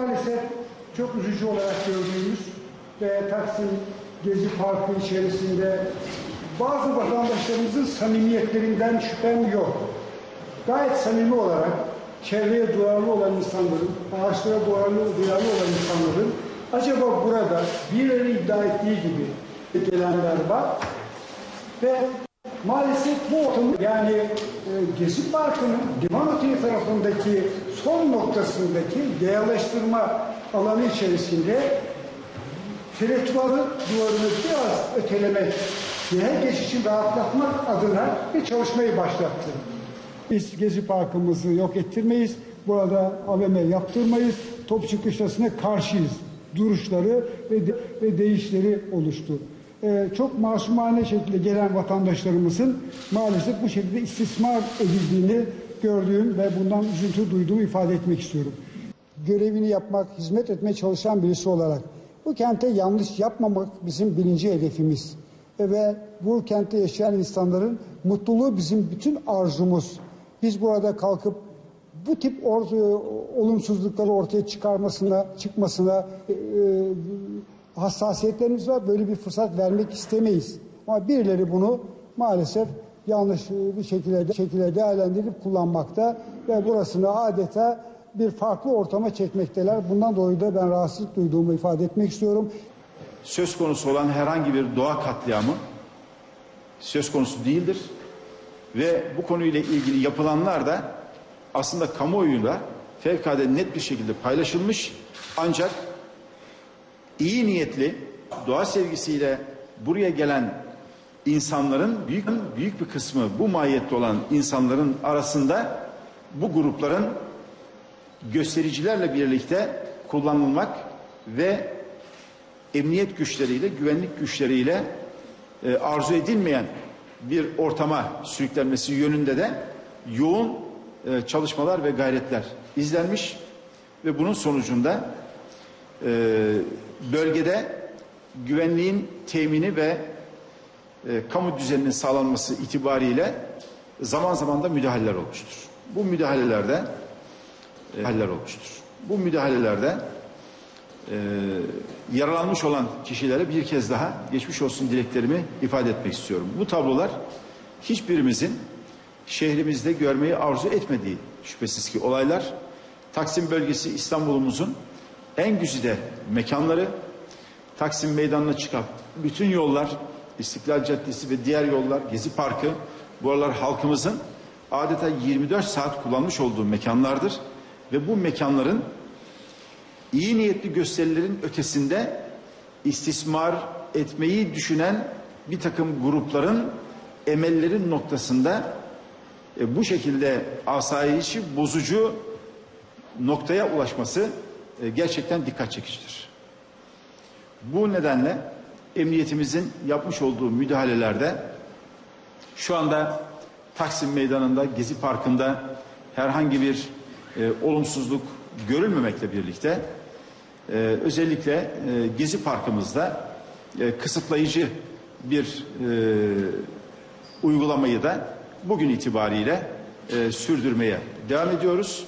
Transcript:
maalesef çok üzücü olarak gördüğümüz ve Taksim Gezi Parkı içerisinde bazı vatandaşlarımızın samimiyetlerinden şüphem yok. Gayet samimi olarak çevreye duyarlı olan insanların, ağaçlara duyarlı, duyarlı olan insanların acaba burada birileri iddia ettiği gibi gelenler var ve maalesef bu ortamın yani e, Gezi Parkı'nın liman oteli tarafındaki son noktasındaki yayalaştırma alanı içerisinde Tereftüarı duvarını biraz ötelemek ve herkes için rahatlatmak adına bir çalışmayı başlattı. Biz Gezi Parkımızı yok ettirmeyiz. Burada AVM yaptırmayız. Topçu Kışlası'na karşıyız. Duruşları ve, de, ve değişleri oluştu. Ee, çok masumane şekilde gelen vatandaşlarımızın maalesef bu şekilde istismar edildiğini gördüğüm ve bundan üzüntü duyduğumu ifade etmek istiyorum. Görevini yapmak, hizmet etmeye çalışan birisi olarak bu kente yanlış yapmamak bizim birinci hedefimiz. E, Ve bu kentte yaşayan insanların mutluluğu bizim bütün arzumuz. Biz burada kalkıp bu tip or- olumsuzlukları ortaya çıkarmasına, çıkmasına e, e, hassasiyetlerimiz var. Böyle bir fırsat vermek istemeyiz. Ama birileri bunu maalesef yanlış bir şekilde, şekilde değerlendirip kullanmakta ve burasını adeta bir farklı ortama çekmekteler. Bundan dolayı da ben rahatsızlık duyduğumu ifade etmek istiyorum. söz konusu olan herhangi bir doğa katliamı söz konusu değildir. Ve bu konuyla ilgili yapılanlar da aslında kamuoyuyla fevkalade net bir şekilde paylaşılmış. Ancak iyi niyetli doğa sevgisiyle buraya gelen insanların büyük büyük bir kısmı bu mahiyette olan insanların arasında bu grupların göstericilerle birlikte kullanılmak ve emniyet güçleriyle, güvenlik güçleriyle e, arzu edilmeyen bir ortama sürüklenmesi yönünde de yoğun e, çalışmalar ve gayretler izlenmiş ve bunun sonucunda e, bölgede güvenliğin temini ve e, kamu düzeninin sağlanması itibariyle zaman zaman da müdahaleler olmuştur. Bu müdahalelerde e, haller olmuştur. Bu müdahalelerde e, yaralanmış olan kişilere bir kez daha geçmiş olsun dileklerimi ifade etmek istiyorum. Bu tablolar hiçbirimizin şehrimizde görmeyi arzu etmediği şüphesiz ki olaylar. Taksim bölgesi İstanbul'umuzun en güzide mekanları. Taksim meydanına çıkan bütün yollar, İstiklal Caddesi ve diğer yollar, Gezi Parkı, bu aralar halkımızın adeta 24 saat kullanmış olduğu mekanlardır. Ve bu mekanların iyi niyetli gösterilerin ötesinde istismar etmeyi düşünen bir takım grupların emellerin noktasında e, bu şekilde asayişi bozucu noktaya ulaşması e, gerçekten dikkat çekicidir. Bu nedenle emniyetimizin yapmış olduğu müdahalelerde şu anda Taksim Meydanı'nda, Gezi Parkı'nda herhangi bir e, olumsuzluk görülmemekle birlikte e, özellikle e, Gezi Parkımızda e, kısıtlayıcı bir e, uygulamayı da bugün itibariyle e, sürdürmeye devam ediyoruz.